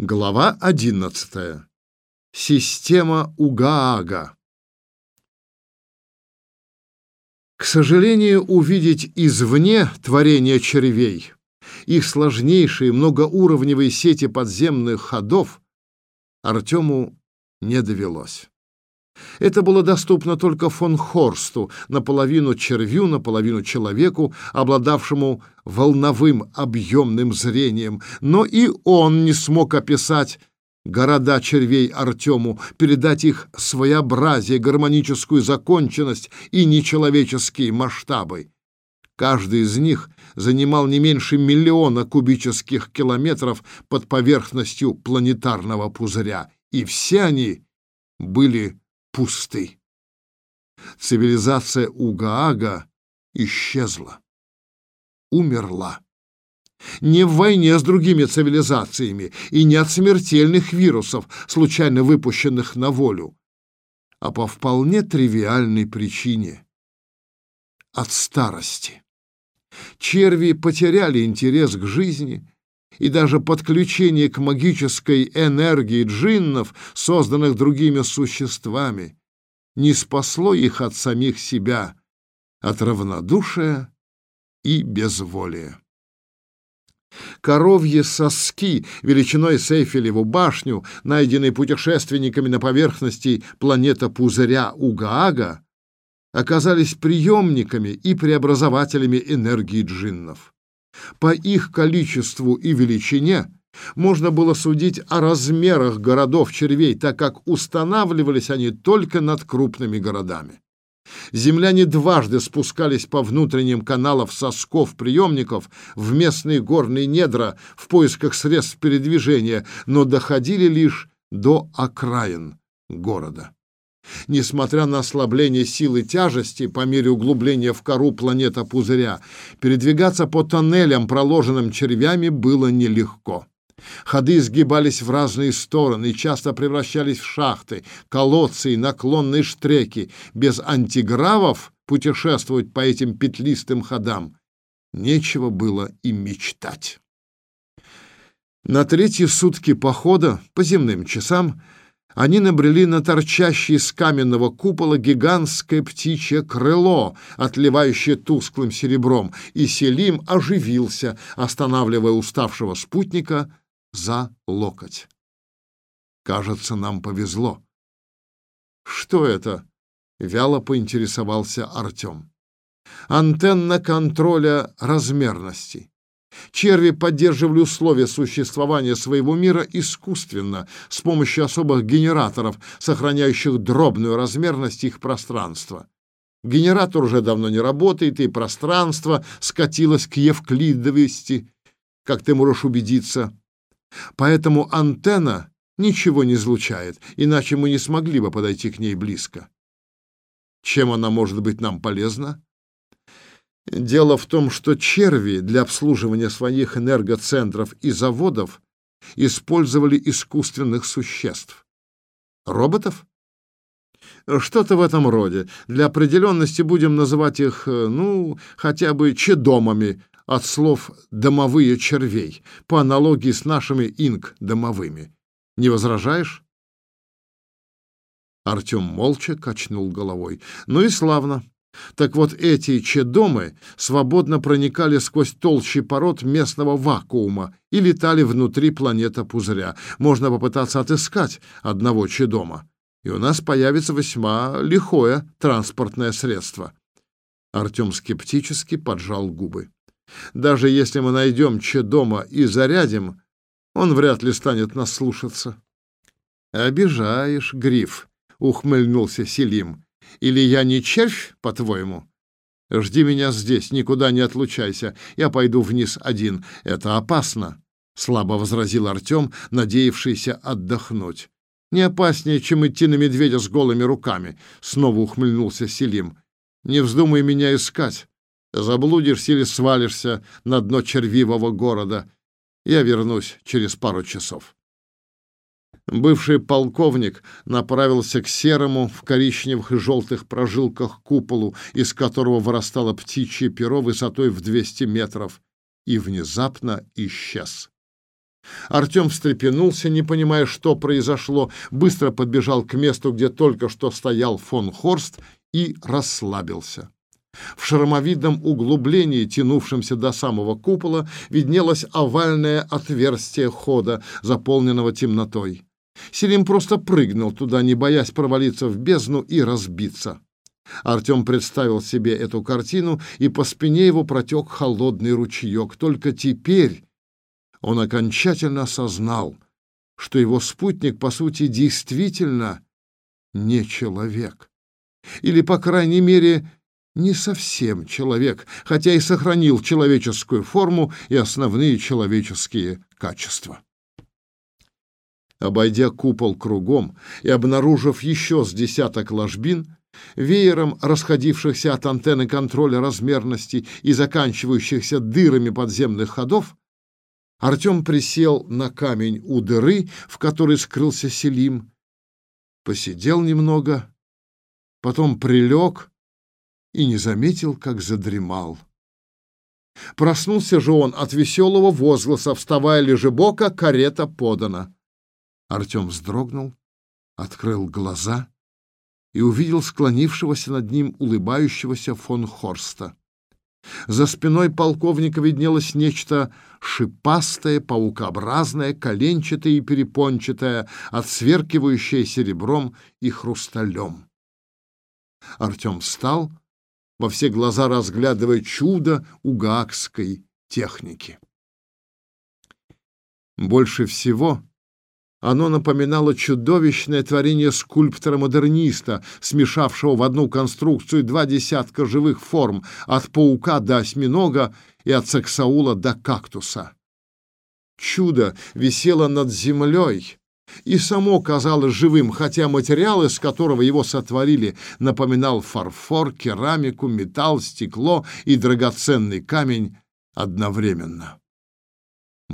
Глава 11. Система Угаага. К сожалению, увидеть извне творение червей, их сложнейшие многоуровневые сети подземных ходов Артему не довелось. Это было доступно только фон Хорсту, наполовину червю, наполовину человеку, обладавшему волновым объемным зрением, но и он не смог описать города червей Артему, передать их своеобразие, гармоническую законченность и нечеловеческие масштабы. Каждый из них занимал не меньше миллиона кубических километров под поверхностью планетарного пузыря, и все они были пусты. Цивилизация Угаага исчезла, умерла. Не в войне с другими цивилизациями и не от смертельных вирусов, случайно выпущенных на волю, а по вполне тривиальной причине — от старости. Черви потеряли интерес к жизни — и даже подключение к магической энергии джиннов, созданных другими существами, не спасло их от самих себя, от равнодушия и безволия. Коровьи соски величиной с Эйфелеву башню, найденные путешественниками на поверхности планета Пузыря Угаага, оказались приемниками и преобразователями энергии джиннов. По их количеству и величине можно было судить о размерах городов-червей, так как устанавливались они только над крупными городами. Земляне дважды спускались по внутренним каналам сосков-приемников в местные горные недра в поисках средств передвижения, но доходили лишь до окраин города. Несмотря на ослабление силы тяжести по мере углубления в кору планета пузыря, передвигаться по тоннелям, проложенным червями, было нелегко. Ходы изгибались в разные стороны и часто превращались в шахты, колодцы и наклонные штреки. Без антигравов путешествовать по этим петлистым ходам нечего было и мечтать. На третьи сутки похода, по земным часам, они набрели на торчащее из каменного купола гигантское птичье крыло, отливающее тусклым серебром, и Селим оживился, останавливая уставшего спутника за локоть. «Кажется, нам повезло». «Что это?» — вяло поинтересовался Артем. «Антенна контроля размерности. Черви поддерживали условия существования своего мира искусственно, с помощью особых генераторов, сохраняющих дробную размерность их пространства. Генератор уже давно не работает, и пространство скатилось к евклидовости, как ты можешь убедиться. Поэтому антенна ничего не излучает, иначе мы не смогли бы подойти к ней близко. Чем она может быть нам полезна? Дело в том, что черви для обслуживания своих энергоцентров и заводов использовали искусственных существ. Роботов? Что-то в этом роде. Для определенности будем называть их, э, ну, хотя бы чедомами, от слов «домовые червей», по аналогии с нашими инк-домовыми. Не возражаешь? Артем молча качнул головой. Ну и славно. Так вот, эти чедомы свободно проникали сквозь толщи пород местного вакуума и летали внутри планета пузыря. Можно попытаться отыскать одного чедома, и у нас появится весьма лихое транспортное средство. Артем скептически поджал губы. Даже если мы найдем чедома и зарядим, он вряд ли станет нас слушаться. «Обижаешь, Гриф», — ухмыльнулся Селим. Или я не червь, по-твоему? Жди меня здесь, никуда не отлучайся. Я пойду вниз один. Это опасно, слабо возразил Артем, надеявшийся отдохнуть. Не опаснее, чем идти на медведя с голыми руками, снова ухмыльнулся Селим. Не вздумай меня искать. Заблудишься или свалишься на дно червивого города. Я вернусь через пару часов. Бывший полковник направился к серому в коричневых и желтых прожилках куполу, из которого вырастало птичье перо высотой в 200 метров, и внезапно исчез. Артем встрепенулся, не понимая, что произошло, быстро подбежал к месту, где только что стоял фон Хорст, и расслабился. В шрамовидном углублении, тянувшемся до самого купола, виднелось овальное отверстие хода, заполненного темнотой. Селим просто прыгнул туда, не боясь провалиться в бездну и разбиться. Артем представил себе эту картину, и по спине его протек холодный ручеек. Только теперь он окончательно осознал, что его спутник, по сути, действительно не человек. Или, по крайней мере, не совсем человек, хотя и сохранил человеческую форму и основные человеческие качества. Обойдя купол кругом и обнаружив еще с десяток ложбин, веером расходившихся от антенны контроля размерности и заканчивающихся дырами подземных ходов, Артем присел на камень у дыры, в которой скрылся Селим, посидел немного, потом прилег и не заметил, как задремал. Проснулся же он от веселого возгласа, вставая лежебока, карета подана. Артем вздрогнул, открыл глаза и увидел склонившегося над ним улыбающегося фон Хорста. За спиной полковника виднелось нечто шипастое, паукообразное, коленчатое и перепончатое, отсверкивающее серебром и хрусталем. Артем встал, во все глаза разглядывая чудо угаагской техники. Больше всего оно напоминало чудовищное творение скульптора-модерниста, смешавшего в одну конструкцию два десятка живых форм, от паука до осьминога и от сексаула до кактуса. Чудо висело над землей, и само казалось живым, хотя материал, из которого его сотворили, напоминал фарфор, керамику, металл, стекло и драгоценный камень одновременно.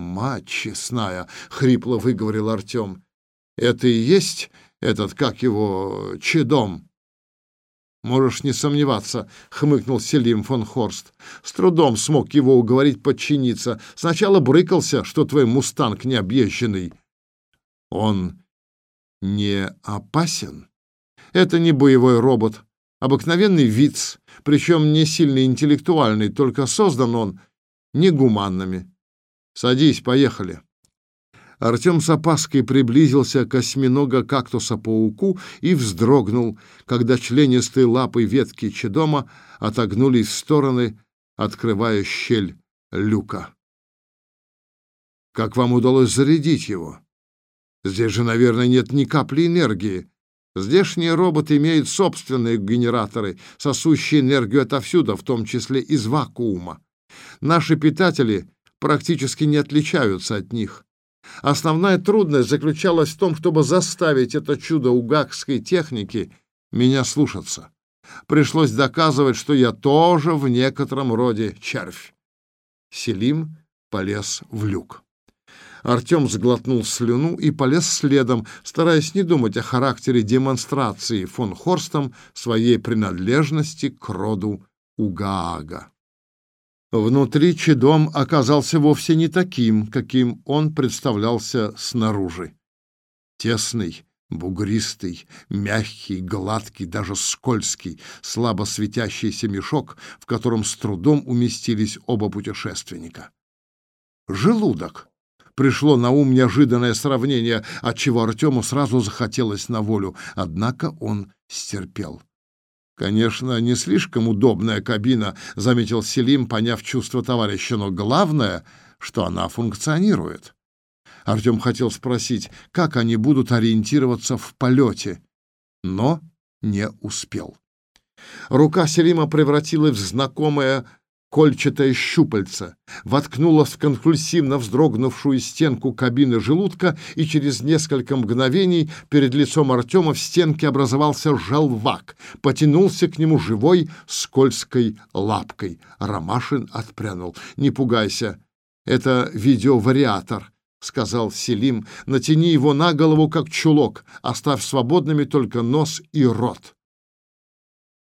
«Мать честная!» — хрипло выговорил Артем. «Это и есть этот, как его, чедом?» «Можешь не сомневаться», — хмыкнул Селим фон Хорст. С трудом смог его уговорить подчиниться. Сначала брыкался, что твой мустанг необъезженный. Он не опасен? Это не боевой робот, обыкновенный виц, причем не сильно интеллектуальный, только создан он негуманными. Садись, поехали. Артем с опаской приблизился к осьминога-кактуса-пауку и вздрогнул, когда членистые лапы ветки чедома отогнулись в стороны, открывая щель люка. «Как вам удалось зарядить его?» «Здесь же, наверное, нет ни капли энергии. Здешние роботы имеют собственные генераторы, сосущие энергию отовсюду, в том числе из вакуума. Наши питатели практически не отличаются от них. Основная трудность заключалась в том, чтобы заставить это чудо угакской техники меня слушаться. Пришлось доказывать, что я тоже в некотором роде червь. Селим полез в люк. Артем сглотнул слюну и полез следом, стараясь не думать о характере демонстрации фон Хорстом своей принадлежности к роду Угаага. Внутри Чедом оказался вовсе не таким, каким он представлялся снаружи. Тесный, бугристый, мягкий, гладкий, даже скользкий, слабо светящийся мешок, в котором с трудом уместились оба путешественника. Желудок. Пришло на ум неожиданное сравнение, от чего Артему сразу захотелось на волю, однако он стерпел. Конечно, не слишком удобная кабина, заметил Селим, поняв чувство товарища, но главное, что она функционирует. Артем хотел спросить, как они будут ориентироваться в полете, но не успел. Рука Селима превратилась в знакомое кольчатое щупальце, воткнулось в конвульсивно вздрогнувшую стенку кабины желудка, и через несколько мгновений перед лицом Артема в стенке образовался желвак, потянулся к нему живой скользкой лапкой. Ромашин отпрянул. «Не пугайся, это видеовариатор», — сказал Селим. «Натяни его на голову, как чулок, оставь свободными только нос и рот».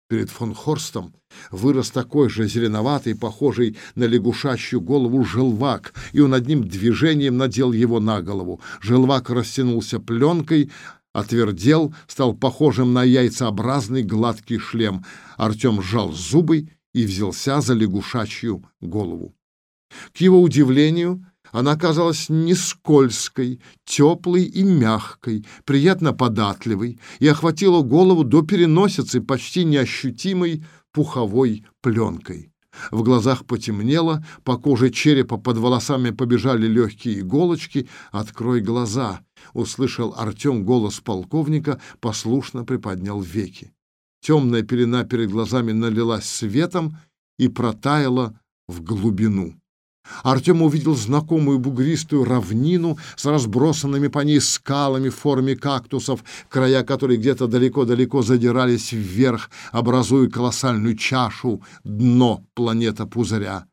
Перед фон Хорстом вырос такой же зеленоватый, похожий на лягушачью голову желвак, и он одним движением надел его на голову. Желвак растянулся пленкой, отвердел, стал похожим на яйцеобразный гладкий шлем. Артем сжал зубы и взялся за лягушачью голову. К его удивлению, она оказалась не скользкой, теплой и мягкой, приятно податливой и охватила голову до переносицы почти неощутимой пуховой пленкой. В глазах потемнело, по коже черепа под волосами побежали легкие иголочки. «Открой глаза!» — услышал Артем голос полковника, послушно приподнял веки. Темная пелена перед глазами налилась светом и протаяла в глубину. Артем увидел знакомую бугристую равнину с разбросанными по ней скалами в форме кактусов, края которой где-то далеко-далеко задирались вверх, образуя колоссальную чашу, дно планета-пузыря.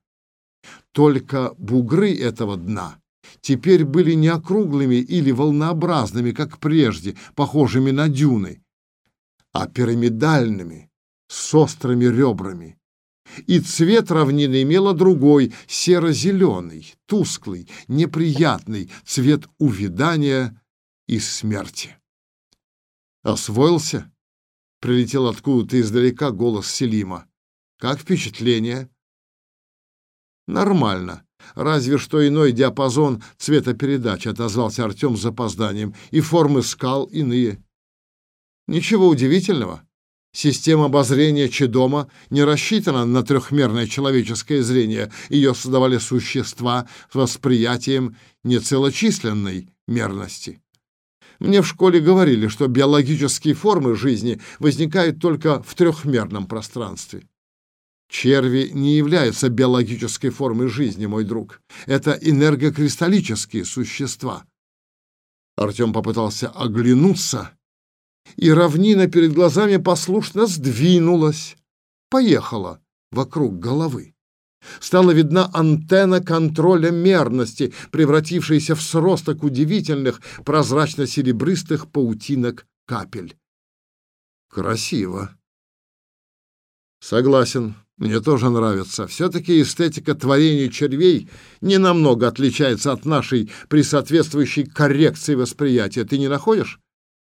Только бугры этого дна теперь были не округлыми или волнообразными, как прежде, похожими на дюны, а пирамидальными, с острыми ребрами и цвет равнины имела другой, серо-зеленый, тусклый, неприятный цвет увядания и смерти. «Освоился?» — прилетел откуда-то издалека голос Селима. «Как впечатление?» «Нормально. Разве что иной диапазон цветопередачи», — отозвался Артем с запозданием, «и формы скал иные». «Ничего удивительного. Система обозрения Чедома не рассчитана на трехмерное человеческое зрение. Ее создавали существа с восприятием нецелочисленной мерности. Мне в школе говорили, что биологические формы жизни возникают только в трехмерном пространстве. Черви не являются биологической формой жизни, мой друг. Это энергокристаллические существа. Артем попытался оглянуться и равнина перед глазами послушно сдвинулась, поехала вокруг головы. Стала видна антенна контроля мерности, превратившаяся в сросток удивительных прозрачно-серебристых паутинок капель. Красиво. Согласен, мне тоже нравится. Все-таки эстетика творений червей не намного отличается от нашей при соответствующей коррекции восприятия. Ты не находишь?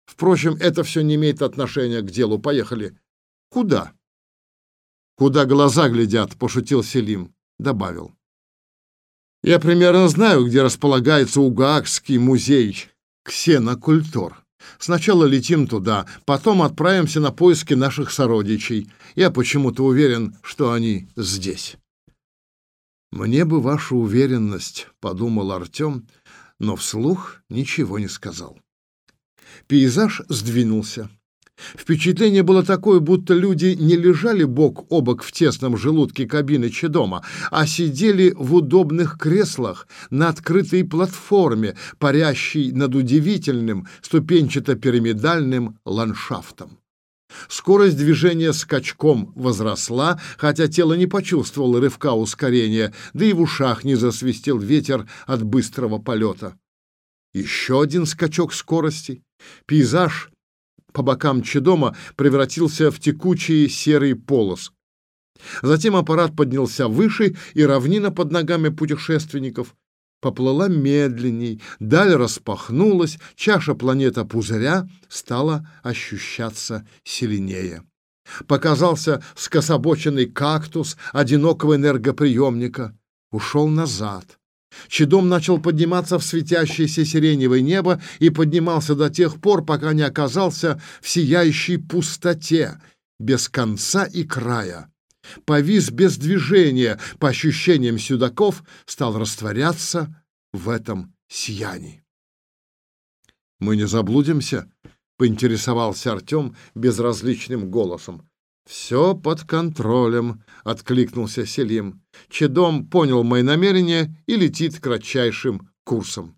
Впрочем, это все не имеет отношения к делу. Поехали. Куда? Куда глаза глядят, пошутил Селим, добавил. Я примерно знаю, где располагается Угаагский музей ксенокультур. Сначала летим туда, потом отправимся на поиски наших сородичей. Я почему-то уверен, что они здесь. Мне бы ваша уверенность, подумал Артем, но вслух ничего не сказал. Пейзаж сдвинулся. Впечатление было такое, будто люди не лежали бок о бок в тесном желудке кабины Чедома, а сидели в удобных креслах на открытой платформе, парящей над удивительным ступенчато-пирамидальным ландшафтом. Скорость движения скачком возросла, хотя тело не почувствовало рывка ускорения, да и в ушах не засвистел ветер от быстрого полета. Еще один скачок скорости, Пейзаж по бокам Чедома превратился в текучий серый полос. Затем аппарат поднялся выше, и равнина под ногами путешественников поплыла медленней, даль распахнулась, чаша планета пузыря стала ощущаться сильнее. Показался скособоченный кактус одинокого энергоприемника, ушел назад. Чедом начал подниматься в светящееся сиреневое небо и поднимался до тех пор, пока не оказался в сияющей пустоте, без конца и края. Повис без движения, по ощущениям сюдаков, стал растворяться в этом сиянии. «Мы не заблудимся?» — поинтересовался Артем безразличным голосом. «Все под контролем», — откликнулся Селим. Чедом понял мои намерения и летит кратчайшим курсом.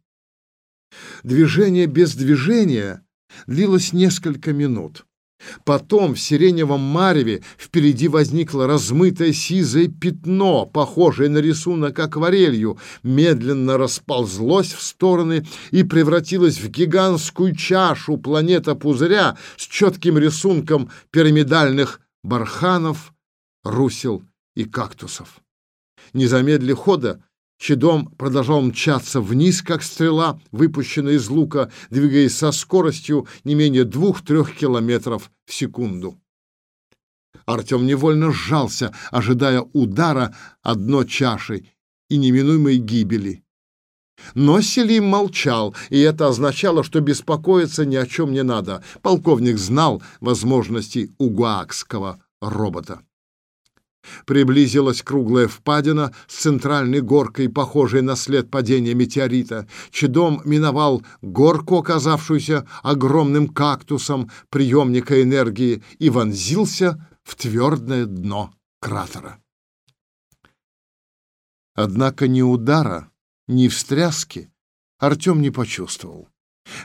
Движение без движения длилось несколько минут. Потом в сиреневом мареве впереди возникло размытое сизое пятно, похожее на рисунок акварелью, медленно расползлось в стороны и превратилось в гигантскую чашу планета-пузыря с четким рисунком пирамидальных барханов, русел и кактусов. Не замедли хода, Чедом продолжал мчаться вниз, как стрела, выпущенная из лука, двигаясь со скоростью не менее двух-трех километров в секунду. Артем невольно сжался, ожидая удара одно чашей и неминуемой гибели. Но Селим молчал, и это означало, что беспокоиться ни о чем не надо. Полковник знал возможности угуакского робота. Приблизилась круглая впадина с центральной горкой, похожей на след падения метеорита. Чедом миновал горку, оказавшуюся огромным кактусом приемника энергии, и вонзился в твердое дно кратера. Однако ни удара, ни встряски Артем не почувствовал.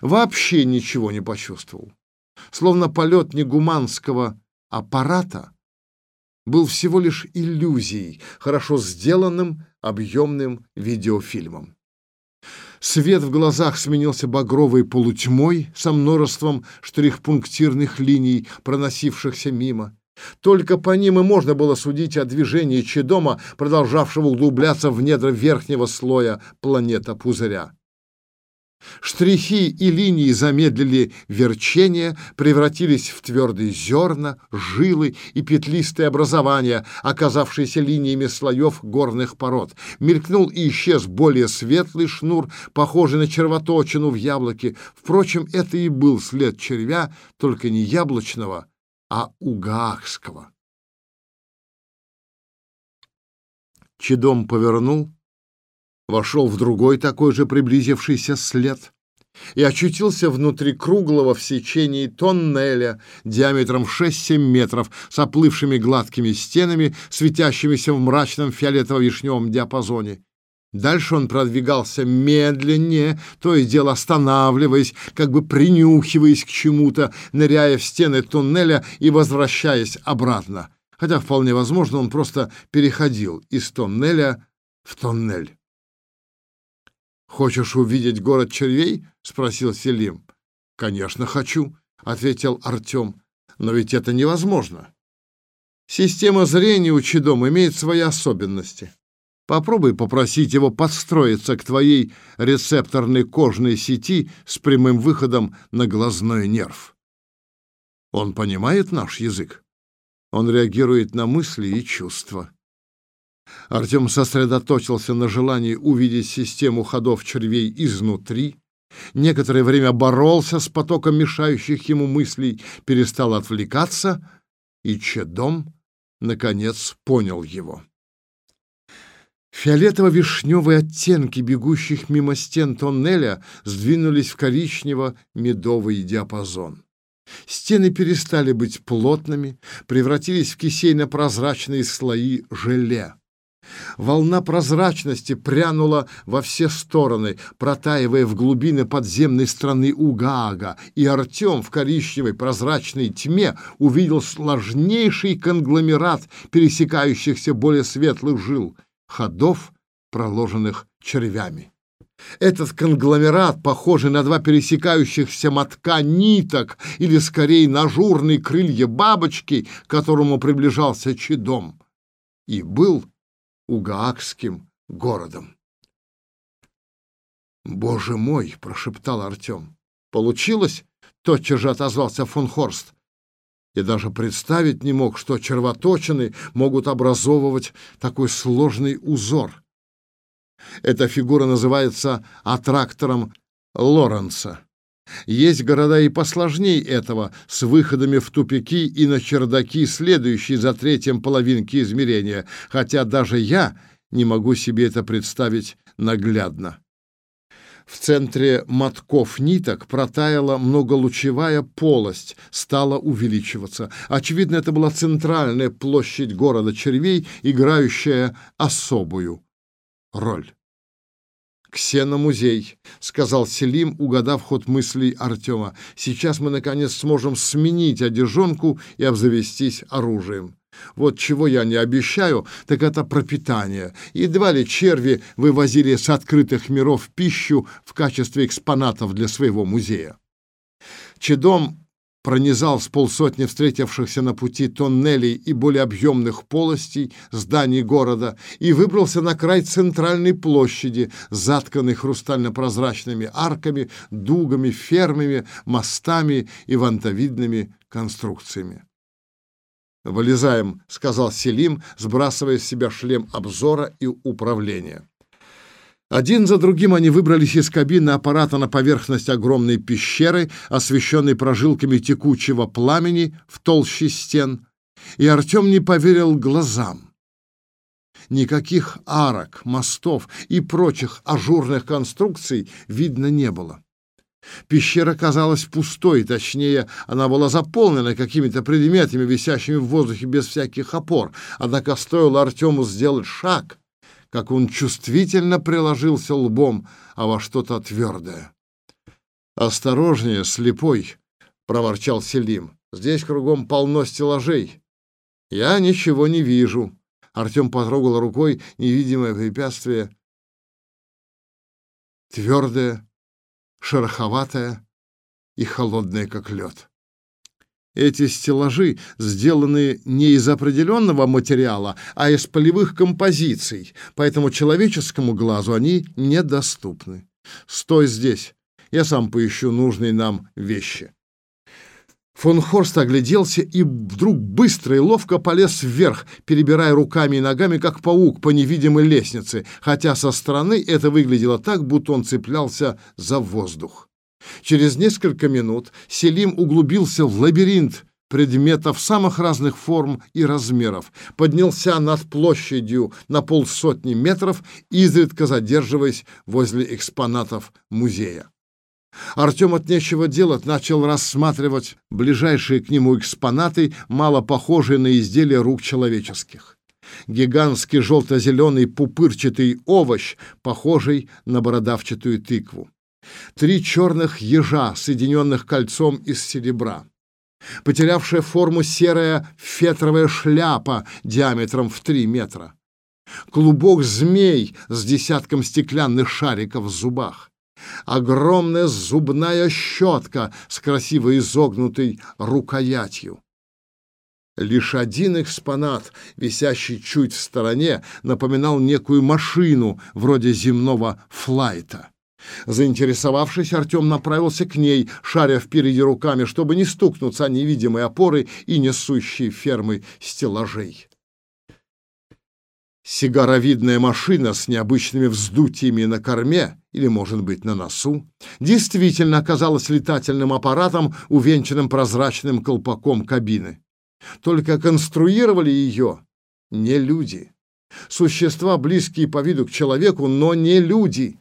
Вообще ничего не почувствовал. Словно полет негуманского аппарата был всего лишь иллюзией, хорошо сделанным объемным видеофильмом. Свет в глазах сменился багровой полутьмой со множеством штрих-пунктирных линий, проносившихся мимо. Только по ним и можно было судить о движении Чедома, продолжавшего углубляться в недра верхнего слоя планета-пузыря. Штрихи и линии замедлили верчение, превратились в твердые зерна, жилы и петлистые образования, оказавшиеся линиями слоев горных пород. Мелькнул и исчез более светлый шнур, похожий на червоточину в яблоке. Впрочем, это и был след червя, только не яблочного, а угаахского. Чедом повернул, вошел в другой такой же приблизившийся след и очутился внутри круглого в сечении тоннеля диаметром в 6-7 метров с оплывшими гладкими стенами, светящимися в мрачном фиолетово-вишневом диапазоне. Дальше он продвигался медленнее, то и дело останавливаясь, как бы принюхиваясь к чему-то, ныряя в стены туннеля и возвращаясь обратно. Хотя вполне возможно, он просто переходил из тоннеля в тоннель. «Хочешь увидеть город червей?» — спросил Селим. «Конечно, хочу», — ответил Артем. «Но ведь это невозможно. Система зрения у Чидом имеет свои особенности. Попробуй попросить его подстроиться к твоей рецепторной кожной сети с прямым выходом на глазной нерв. Он понимает наш язык. Он реагирует на мысли и чувства. Артем сосредоточился на желании увидеть систему ходов червей изнутри, некоторое время боролся с потоком мешающих ему мыслей, перестал отвлекаться, и Чедом, наконец, понял его. Фиолетово-вишневые оттенки бегущих мимо стен тоннеля сдвинулись в коричнево-медовый диапазон. Стены перестали быть плотными, превратились в кисейно-прозрачные слои желе. Волна прозрачности прянула во все стороны, протаивая в глубины подземной страны Угаага, и Артем в коричневой прозрачной тьме увидел сложнейший конгломерат пересекающихся более светлых жил ходов, проложенных червями. Этот конгломерат, похожий на два пересекающихся мотка ниток или, скорее, на журные крылья бабочки, к которому приближался Чедом, и был Угаакским городом. «Боже мой!» — прошептал Артем. «Получилось?» — тотчас же отозвался фон Хорст и даже представить не мог, что червоточины могут образовывать такой сложный узор. Эта фигура называется аттрактором Лоренца. Есть города и посложней этого, с выходами в тупики и на чердаки, следующие за третьим половинки измерения, хотя даже я не могу себе это представить наглядно. В центре мотков ниток протаяла многолучевая полость, стала увеличиваться. Очевидно, это была центральная площадь города червей, играющая особую роль. «Ксеномузей», — сказал Селим, угадав ход мыслей Артема. «Сейчас мы, наконец, сможем сменить одежонку и обзавестись оружием». Вот чего я не обещаю, так это пропитание. Едва ли черви вывозили с открытых миров пищу в качестве экспонатов для своего музея. Чедом пронизал с полсотни встретившихся на пути тоннелей и более объемных полостей зданий города и выбрался на край центральной площади, затканной хрустально-прозрачными арками, дугами, фермами, мостами и вантовидными конструкциями. «Вылезаем», — сказал Селим, сбрасывая с себя шлем обзора и управления. Один за другим они выбрались из кабины аппарата на поверхность огромной пещеры, освещенной прожилками текучего пламени в толще стен, и Артем не поверил глазам. Никаких арок, мостов и прочих ажурных конструкций видно не было. Пещера казалась пустой, точнее, она была заполнена какими-то предметами, висящими в воздухе без всяких опор. Однако стоило Артему сделать шаг, как он чувствительно приложился лбом а во что-то твердое. «Осторожнее, слепой!» — проворчал Селим. «Здесь кругом полно стеллажей. Я ничего не вижу». Артем потрогал рукой невидимое препятствие. Твердое, шероховатое и холодное, как лед. Эти стеллажи сделаны не из определенного материала, а из полевых композиций, поэтому человеческому глазу они недоступны. Стой здесь, я сам поищу нужные нам вещи. Фон Хорст огляделся и вдруг быстро и ловко полез вверх, перебирая руками и ногами, как паук по невидимой лестнице, хотя со стороны это выглядело так, будто он цеплялся за воздух. Через несколько минут Селим углубился в лабиринт предметов самых разных форм и размеров, поднялся над площадью на полсотни метров, изредка задерживаясь возле экспонатов музея. Артем от нечего делать начал рассматривать ближайшие к нему экспонаты, мало похожие на изделия рук человеческих. Гигантский желто-зеленый пупырчатый овощ, похожий на бородавчатую тыкву три черных ежа, соединенных кольцом из серебра, потерявшая форму серая фетровая шляпа диаметром в три метра, клубок змей с десятком стеклянных шариков в зубах, огромная зубная щетка с красиво изогнутой рукоятью. Лишь один экспонат, висящий чуть в стороне, напоминал некую машину вроде земного флайта. Заинтересовавшись, Артем направился к ней, шаря впереди руками, чтобы не стукнуться о невидимые опоры и несущие фермы стеллажей. Сигаровидная машина с необычными вздутиями на корме или, может быть, на носу, действительно оказалась летательным аппаратом, увенчанным прозрачным колпаком кабины. Только конструировали ее не люди. Существа, близкие по виду к человеку, но не люди.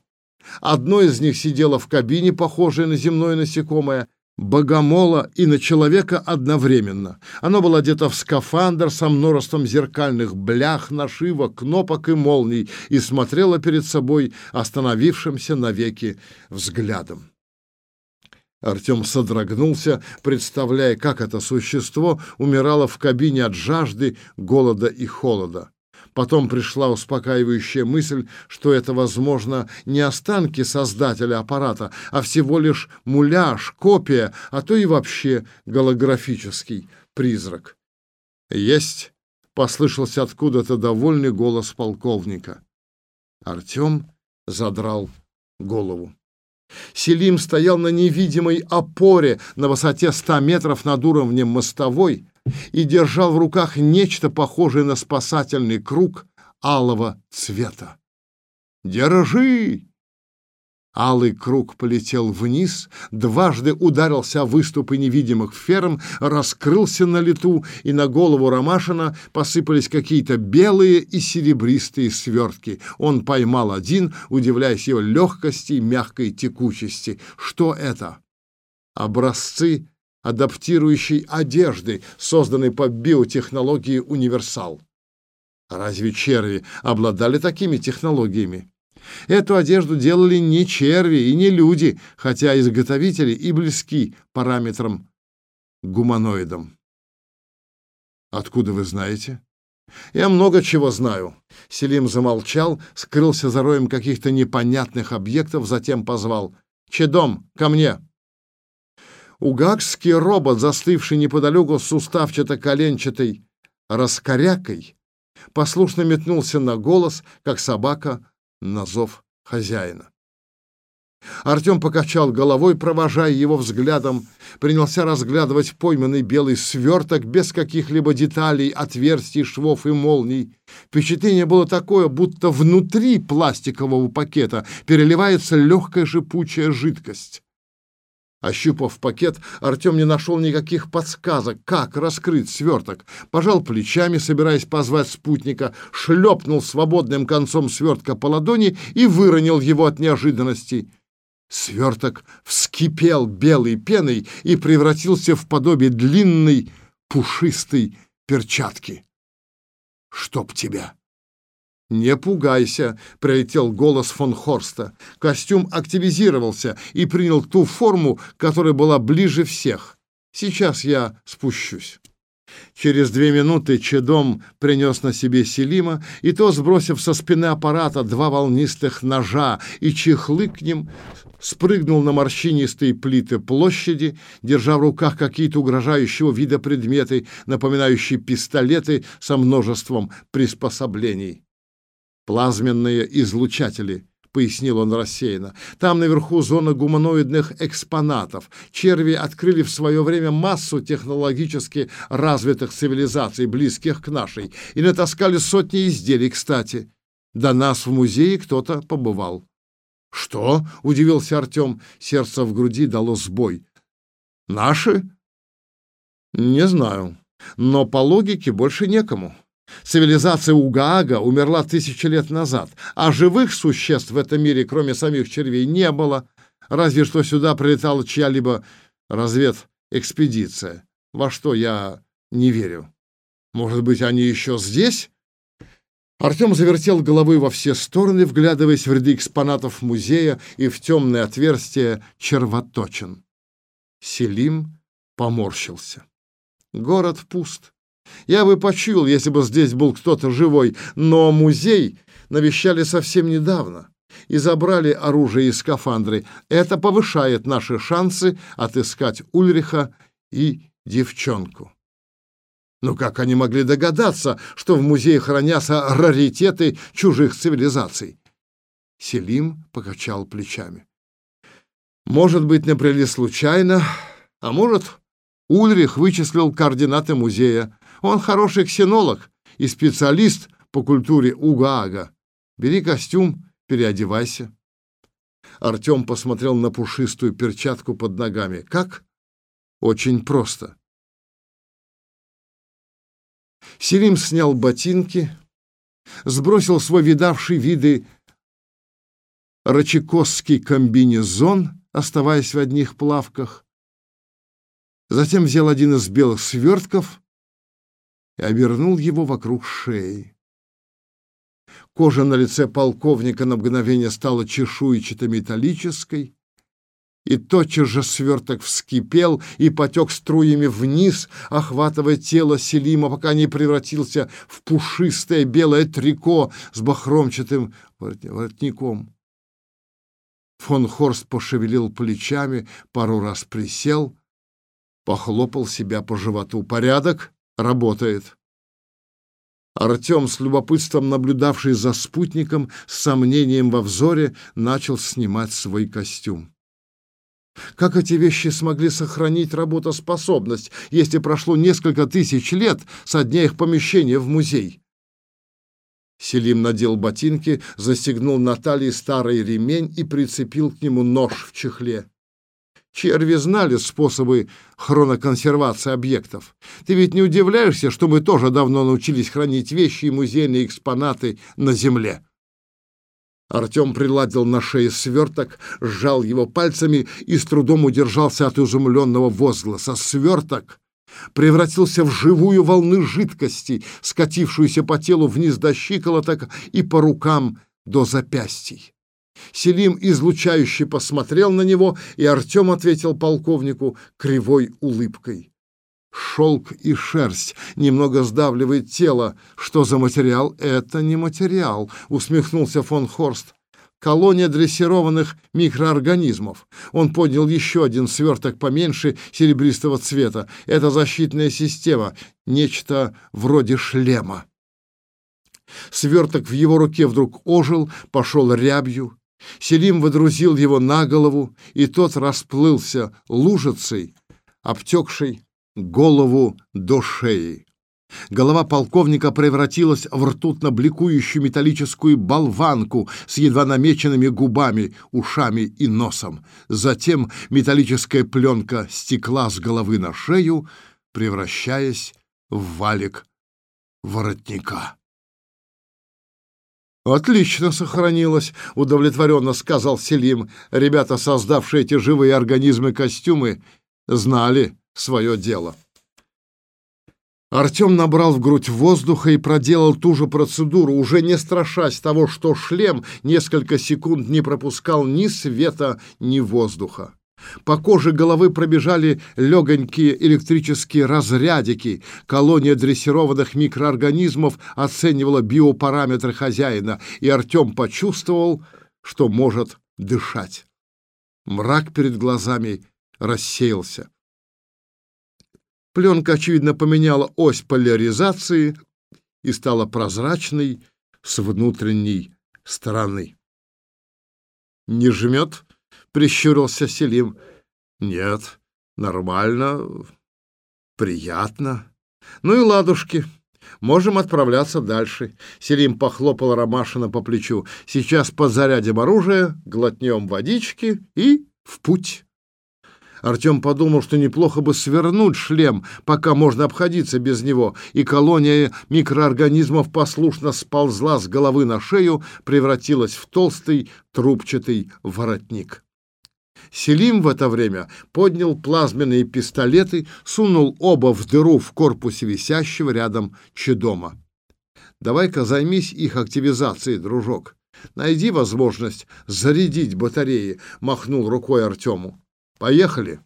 Одно из них сидело в кабине, похожее на земное насекомое, богомола и на человека одновременно. Оно было одето в скафандр со множеством зеркальных блях, нашивок, кнопок и молний и смотрело перед собой остановившимся навеки взглядом. Артем содрогнулся, представляя, как это существо умирало в кабине от жажды, голода и холода. Потом пришла успокаивающая мысль, что это, возможно, не останки создателя аппарата, а всего лишь муляж, копия, а то и вообще голографический призрак. «Есть!» — послышался откуда-то довольный голос полковника. Артем задрал голову. Селим стоял на невидимой опоре на высоте ста метров над уровнем мостовой, и держал в руках нечто похожее на спасательный круг алого цвета. «Держи!» Алый круг полетел вниз, дважды ударился о выступы невидимых ферм, раскрылся на лету, и на голову Ромашина посыпались какие-то белые и серебристые свертки. Он поймал один, удивляясь его легкости и мягкой текучести. Что это? Образцы адаптирующей одежды, созданной по биотехнологии «Универсал». Разве черви обладали такими технологиями? Эту одежду делали не черви и не люди, хотя изготовители и близки параметрам гуманоидам. Откуда вы знаете? Я много чего знаю. Селим замолчал, скрылся за роем каких-то непонятных объектов, затем позвал: "Чедом, ко мне!" Угакский робот, застывший неподалеку с суставчато-коленчатой раскорякой, послушно метнулся на голос, как собака на зов хозяина. Артем покачал головой, провожая его взглядом, принялся разглядывать пойманный белый сверток без каких-либо деталей, отверстий, швов и молний. Впечатление было такое, будто внутри пластикового пакета переливается легкая шипучая жидкость. Ощупав пакет, Артем не нашел никаких подсказок, как раскрыть сверток. Пожал плечами, собираясь позвать спутника, шлепнул свободным концом свертка по ладони и выронил его от неожиданности. Сверток вскипел белой пеной и превратился в подобие длинной пушистой перчатки. «Чтоб тебя!» «Не пугайся!» — прилетел голос фон Хорста. Костюм активизировался и принял ту форму, которая была ближе всех. «Сейчас я спущусь». Через две минуты Чедом принес на себе Селима, и то, сбросив со спины аппарата два волнистых ножа и чехлы к ним, спрыгнул на морщинистые плиты площади, держа в руках какие-то угрожающего вида предметы, напоминающие пистолеты со множеством приспособлений. Плазменные излучатели — пояснил он рассеянно. Там наверху зона гуманоидных экспонатов. Черви открыли в свое время массу технологически развитых цивилизаций, близких к нашей, и натаскали сотни изделий, кстати. До нас в музее кто-то побывал. «Что?» — удивился Артем. Сердце в груди дало сбой. «Наши?» «Не знаю. Но по логике больше некому. Цивилизация Угаага умерла тысячи лет назад, а живых существ в этом мире, кроме самих червей, не было. Разве что сюда прилетала чья-либо разведэкспедиция. Во что я не верю. Может быть, они еще здесь? Артем завертел головой во все стороны, вглядываясь в ряды экспонатов музея и в темное отверстие червоточин. Селим поморщился. Город пуст. Я бы почуял, если бы здесь был кто-то живой, но музей навещали совсем недавно и забрали оружие и скафандры. Это повышает наши шансы отыскать Ульриха и девчонку. Но как они могли догадаться, что в музее хранятся раритеты чужих цивилизаций? Селим покачал плечами. Может быть, набрели случайно, а может, Ульрих вычислил координаты музея. Он хороший ксенолог и специалист по культуре Угаага. Бери костюм, переодевайся. Артем посмотрел на пушистую перчатку под ногами. Как? Очень просто. Селим снял ботинки, сбросил свой видавший виды рачекосский комбинезон, оставаясь в одних плавках. Затем взял один из белых свертков и обернул его вокруг шеи. Кожа на лице полковника на мгновение стала чешуйчато-металлической, и тотчас же сверток вскипел и потек струями вниз, охватывая тело Селима, пока не превратился в пушистое белое трико с бахромчатым воротником. Фон Хорст пошевелил плечами, пару раз присел, похлопал себя по животу. «Порядок?» Работает. Артем, с любопытством наблюдавший за спутником, с сомнением во взоре, начал снимать свой костюм. Как эти вещи смогли сохранить работоспособность, если прошло несколько тысяч лет со дня их помещения в музей? Селим надел ботинки, застегнул на талии старый ремень и прицепил к нему нож в чехле. Черви знали способы хроноконсервации объектов. Ты ведь не удивляешься, что мы тоже давно научились хранить вещи и музейные экспонаты на земле. Артем приладил на шее сверток, сжал его пальцами и с трудом удержался от изумленного возгласа. Сверток превратился в живую волну жидкости, скатившуюся по телу вниз до щиколоток и по рукам до запястий. Селим излучающе посмотрел на него, и Артем ответил полковнику кривой улыбкой. Шелк и шерсть немного сдавливает тело. Что за материал? Это не материал, усмехнулся фон Хорст. колония дрессированных микроорганизмов. Он поднял еще один сверток поменьше серебристого цвета. Это защитная система, нечто вроде шлема. Сверток в его руке вдруг ожил, пошел рябью. Селим водрузил его на голову, и тот расплылся лужицей, обтекшей голову до шеи. Голова полковника превратилась в ртутно-бликующую металлическую болванку с едва намеченными губами, ушами и носом. Затем металлическая пленка стекла с головы на шею, превращаясь в валик воротника. «Отлично сохранилось», — удовлетворенно сказал Селим. «Ребята, создавшие эти живые организмы-костюмы, знали свое дело». Артем набрал в грудь воздуха и проделал ту же процедуру, уже не страшась того, что шлем несколько секунд не пропускал ни света, ни воздуха. По коже головы пробежали легонькие электрические разрядики. Колония дрессированных микроорганизмов оценивала биопараметры хозяина, и Артем почувствовал, что может дышать. Мрак перед глазами рассеялся. Пленка, очевидно, поменяла ось поляризации и стала прозрачной с внутренней стороны. «Не жмет?» — прищурился Селим. «Нет, нормально, приятно. Ну и ладушки, можем отправляться дальше». Селим похлопал Ромашина по плечу. «Сейчас подзарядим оружие, глотнем водички и в путь». Артем подумал, что неплохо бы свернуть шлем, пока можно обходиться без него, и колония микроорганизмов послушно сползла с головы на шею, превратилась в толстый трубчатый воротник. Селим в это время поднял плазменные пистолеты, сунул оба в дыру в корпусе висящего рядом чедома. «Давай-ка займись их активизацией, дружок. Найди возможность зарядить батареи», — махнул рукой Артему. Поехали.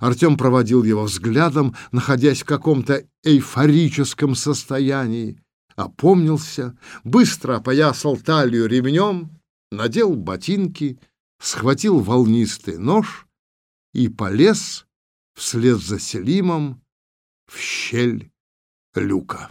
Артем проводил его взглядом, находясь в каком-то эйфорическом состоянии. Опомнился, быстро опоясал талию ремнем, надел ботинки, схватил волнистый нож и полез вслед за Селимом в щель люка.